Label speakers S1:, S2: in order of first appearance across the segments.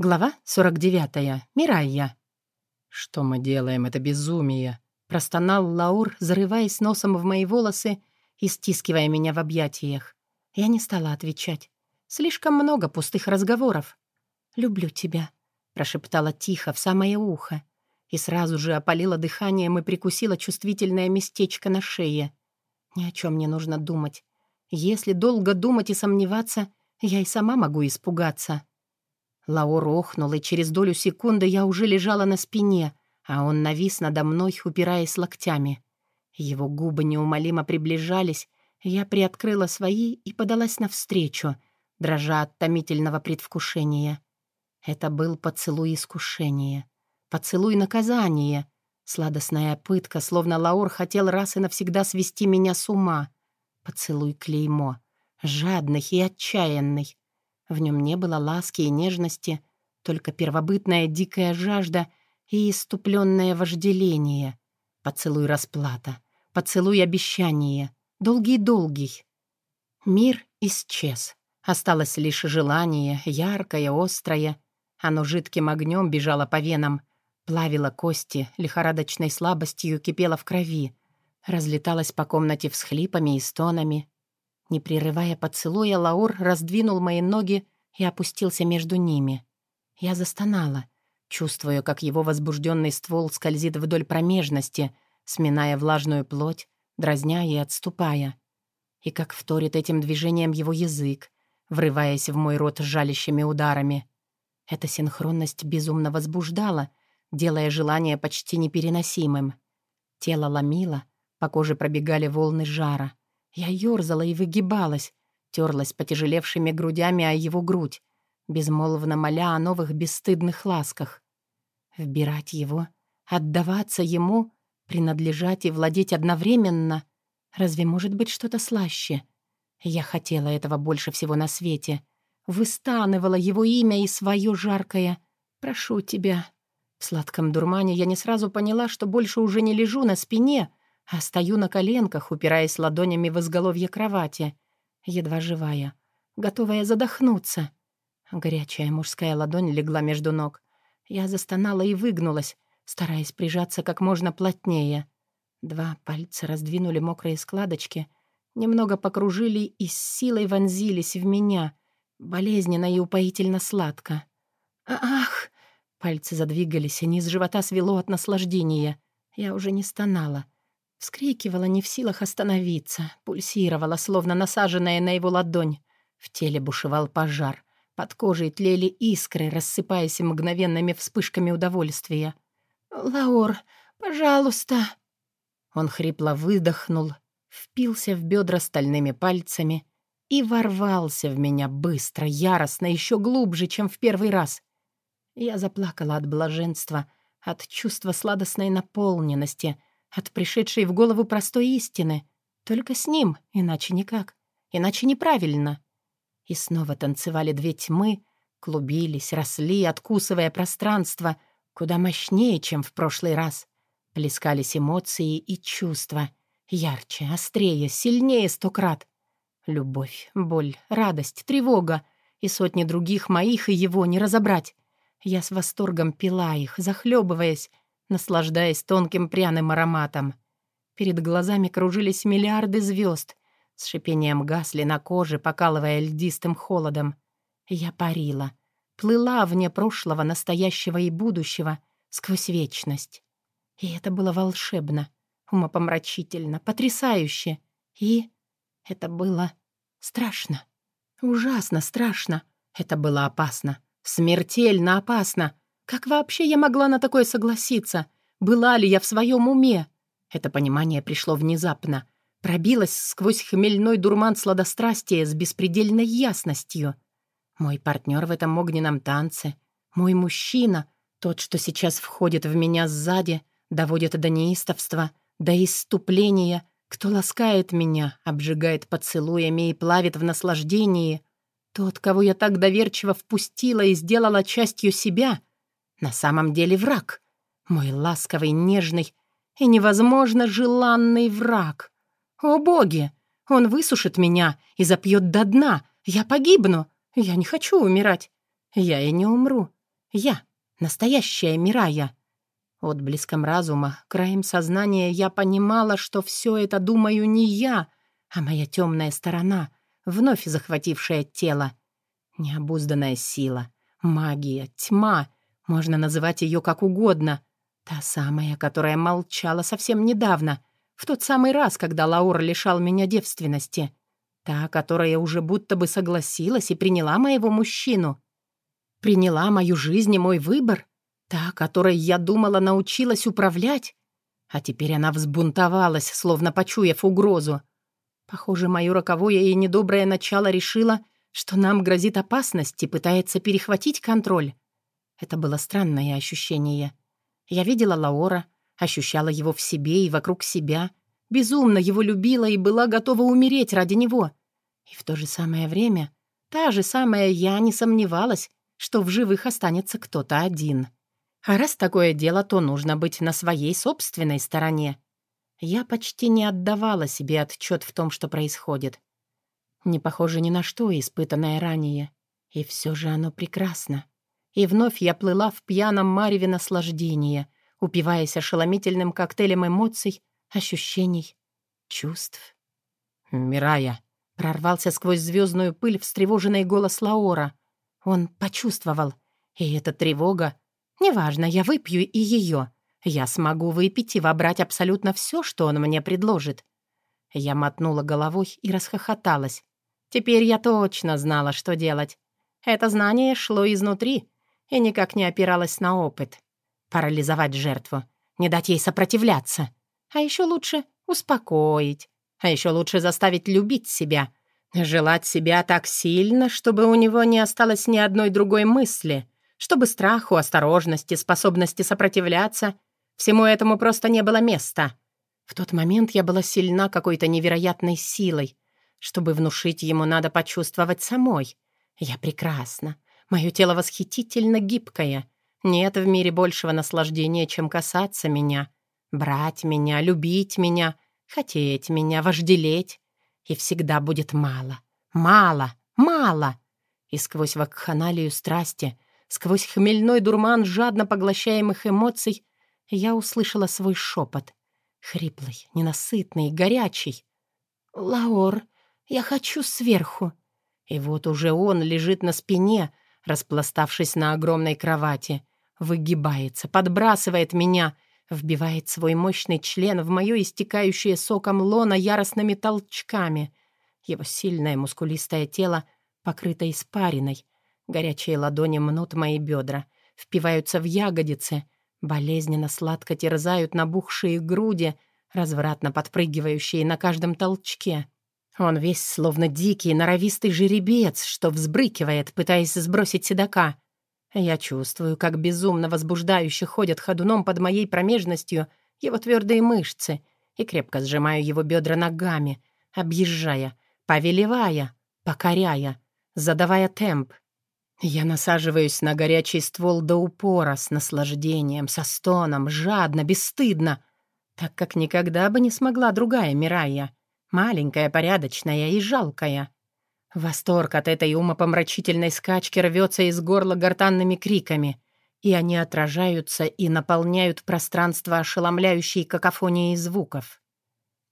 S1: Глава 49. Мирайя. «Что мы делаем? Это безумие!» Простонал Лаур, зарываясь носом в мои волосы и стискивая меня в объятиях. Я не стала отвечать. Слишком много пустых разговоров. «Люблю тебя», — прошептала тихо в самое ухо. И сразу же опалила дыханием и прикусила чувствительное местечко на шее. Ни о чем не нужно думать. Если долго думать и сомневаться, я и сама могу испугаться. Лаор охнул, и через долю секунды я уже лежала на спине, а он навис надо мной, упираясь локтями. Его губы неумолимо приближались, я приоткрыла свои и подалась навстречу, дрожа от томительного предвкушения. Это был поцелуй искушения, поцелуй наказания, сладостная пытка, словно Лаор хотел раз и навсегда свести меня с ума. Поцелуй клеймо, жадный и отчаянный, в нем не было ласки и нежности, только первобытная дикая жажда и иступленное вожделение. Поцелуй расплата, поцелуй обещание, долгий-долгий. Мир исчез. Осталось лишь желание, яркое, острое. Оно жидким огнем бежало по венам, плавило кости, лихорадочной слабостью кипело в крови, разлеталось по комнате всхлипами и стонами. Не прерывая поцелуя, Лаур раздвинул мои ноги и опустился между ними. Я застонала, чувствуя, как его возбужденный ствол скользит вдоль промежности, сминая влажную плоть, дразня и отступая. И как вторит этим движением его язык, врываясь в мой рот жалящими ударами. Эта синхронность безумно возбуждала, делая желание почти непереносимым. Тело ломило, по коже пробегали волны жара. Я ёрзала и выгибалась, терлась потяжелевшими грудями о его грудь, безмолвно моля о новых бесстыдных ласках. Вбирать его, отдаваться ему, принадлежать и владеть одновременно. Разве может быть что-то слаще? Я хотела этого больше всего на свете. Выстанывала его имя и свое жаркое «Прошу тебя». В сладком дурмане я не сразу поняла, что больше уже не лежу на спине, а стою на коленках, упираясь ладонями в изголовье кровати, едва живая, готовая задохнуться. Горячая мужская ладонь легла между ног. Я застонала и выгнулась, стараясь прижаться как можно плотнее. Два пальца раздвинули мокрые складочки, немного покружили и с силой вонзились в меня, болезненно и упоительно сладко. «Ах!» Пальцы задвигались, и низ живота свело от наслаждения. Я уже не стонала — Вскрикивала, не в силах остановиться, пульсировала, словно насаженная на его ладонь. В теле бушевал пожар. Под кожей тлели искры, рассыпаясь мгновенными вспышками удовольствия. «Лаор, пожалуйста!» Он хрипло выдохнул, впился в бедра стальными пальцами и ворвался в меня быстро, яростно, еще глубже, чем в первый раз. Я заплакала от блаженства, от чувства сладостной наполненности — от пришедшей в голову простой истины. Только с ним, иначе никак, иначе неправильно. И снова танцевали две тьмы, клубились, росли, откусывая пространство, куда мощнее, чем в прошлый раз. Плескались эмоции и чувства, ярче, острее, сильнее сто крат. Любовь, боль, радость, тревога и сотни других моих и его не разобрать. Я с восторгом пила их, захлебываясь, наслаждаясь тонким пряным ароматом. Перед глазами кружились миллиарды звезд, с шипением гасли на коже, покалывая льдистым холодом. Я парила, плыла вне прошлого, настоящего и будущего, сквозь вечность. И это было волшебно, умопомрачительно, потрясающе. И это было страшно. Ужасно страшно. Это было опасно. Смертельно опасно. Как вообще я могла на такое согласиться? Была ли я в своем уме? Это понимание пришло внезапно. Пробилось сквозь хмельной дурман сладострастия с беспредельной ясностью. Мой партнер в этом огненном танце, мой мужчина, тот, что сейчас входит в меня сзади, доводит до неистовства, до иступления, кто ласкает меня, обжигает поцелуями и плавит в наслаждении, тот, кого я так доверчиво впустила и сделала частью себя — на самом деле враг. Мой ласковый, нежный и невозможно желанный враг. О боги! Он высушит меня и запьет до дна. Я погибну. Я не хочу умирать. Я и не умру. Я, настоящая Мирая. Отблеском разума, краем сознания я понимала, что все это думаю не я, а моя темная сторона, вновь захватившая тело. Необузданная сила, магия, тьма, можно называть ее как угодно. Та самая, которая молчала совсем недавно, в тот самый раз, когда Лаур лишал меня девственности. Та, которая уже будто бы согласилась и приняла моего мужчину. Приняла мою жизнь и мой выбор. Та, которой я думала научилась управлять. А теперь она взбунтовалась, словно почуяв угрозу. Похоже, мое роковое и недоброе начало решило, что нам грозит опасность и пытается перехватить контроль. Это было странное ощущение. Я видела Лаора, ощущала его в себе и вокруг себя, безумно его любила и была готова умереть ради него. И в то же самое время та же самая я не сомневалась, что в живых останется кто-то один. А раз такое дело, то нужно быть на своей собственной стороне. Я почти не отдавала себе отчет в том, что происходит. Не похоже ни на что, испытанное ранее. И все же оно прекрасно. И вновь я плыла в пьяном мареве наслаждения, упиваясь ошеломительным коктейлем эмоций, ощущений, чувств. «Мирая!» — прорвался сквозь звездную пыль встревоженный голос Лаора. Он почувствовал. И эта тревога... Неважно, я выпью и ее. Я смогу выпить и вобрать абсолютно все, что он мне предложит. Я мотнула головой и расхохоталась. Теперь я точно знала, что делать. Это знание шло изнутри и никак не опиралось на опыт. Парализовать жертву, не дать ей сопротивляться. А еще лучше успокоить. А еще лучше заставить любить себя. Желать себя так сильно, чтобы у него не осталось ни одной другой мысли. Чтобы страху, осторожности, способности сопротивляться — всему этому просто не было места. В тот момент я была сильна какой-то невероятной силой. Чтобы внушить ему, надо почувствовать самой. Я прекрасна. Мое тело восхитительно гибкое. Нет в мире большего наслаждения, чем касаться меня. Брать меня, любить меня, хотеть меня, вожделеть. И всегда будет мало, мало, мало. И сквозь вакханалию страсти, сквозь хмельной дурман жадно поглощаемых эмоций, я услышала свой шепот. Хриплый, ненасытный, горячий. «Лаор, я хочу сверху». И вот уже он лежит на спине, распластавшись на огромной кровати, выгибается, подбрасывает меня, вбивает свой мощный член в мое истекающее соком лоно яростными толчками. Его сильное мускулистое тело покрыто испариной. Горячие ладони мнут мои бедра, впиваются в ягодицы, болезненно сладко терзают набухшие груди, развратно подпрыгивающие на каждом толчке. Он весь словно дикий, норовистый жеребец, что взбрыкивает, пытаясь сбросить седока. Я чувствую, как безумно возбуждающе ходят ходуном под моей промежностью его твердые мышцы и крепко сжимаю его бедра ногами, объезжая, повелевая, покоряя, задавая темп. Я насаживаюсь на горячий ствол до упора с наслаждением, со стоном, жадно, бесстыдно, так как никогда бы не смогла другая Мирая — Маленькая, порядочная и жалкая. Восторг от этой умопомрачительной скачки рвется из горла гортанными криками, и они отражаются и наполняют пространство ошеломляющей какофонией звуков.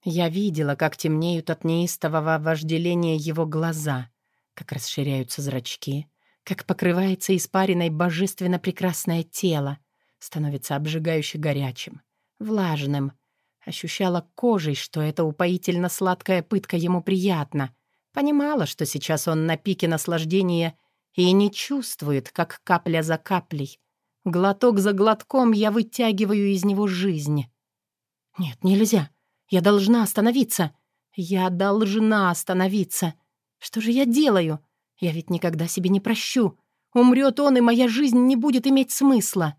S1: Я видела, как темнеют от неистового вожделения его глаза, как расширяются зрачки, как покрывается испариной божественно прекрасное тело, становится обжигающе горячим, влажным — Ощущала кожей, что эта упоительно сладкая пытка ему приятна. Понимала, что сейчас он на пике наслаждения и не чувствует, как капля за каплей. Глоток за глотком я вытягиваю из него жизнь. Нет, нельзя. Я должна остановиться. Я должна остановиться. Что же я делаю? Я ведь никогда себе не прощу. Умрет он, и моя жизнь не будет иметь смысла.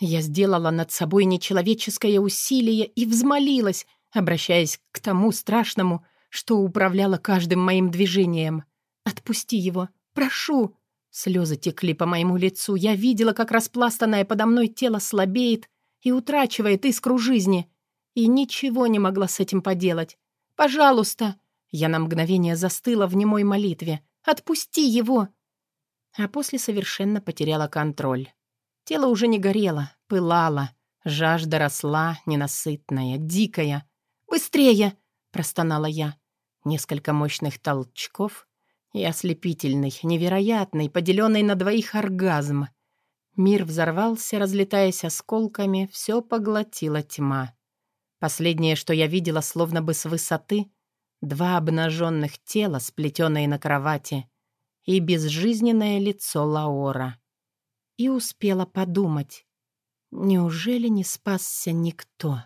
S1: Я сделала над собой нечеловеческое усилие и взмолилась, обращаясь к тому страшному, что управляло каждым моим движением. «Отпусти его! Прошу!» Слезы текли по моему лицу. Я видела, как распластанное подо мной тело слабеет и утрачивает искру жизни. И ничего не могла с этим поделать. «Пожалуйста!» Я на мгновение застыла в немой молитве. «Отпусти его!» а после совершенно потеряла контроль. Тело уже не горело, пылало, жажда росла, ненасытная, дикая. «Быстрее!» — простонала я. Несколько мощных толчков и ослепительный, невероятный, поделенный на двоих оргазм. Мир взорвался, разлетаясь осколками, все поглотила тьма. Последнее, что я видела, словно бы с высоты, два обнаженных тела, сплетенные на кровати, и безжизненное лицо Лаора. И успела подумать, неужели не спасся никто?